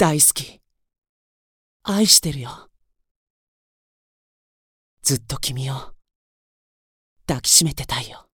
大好き。愛してるよ。ずっと君を抱きしめてたいよ。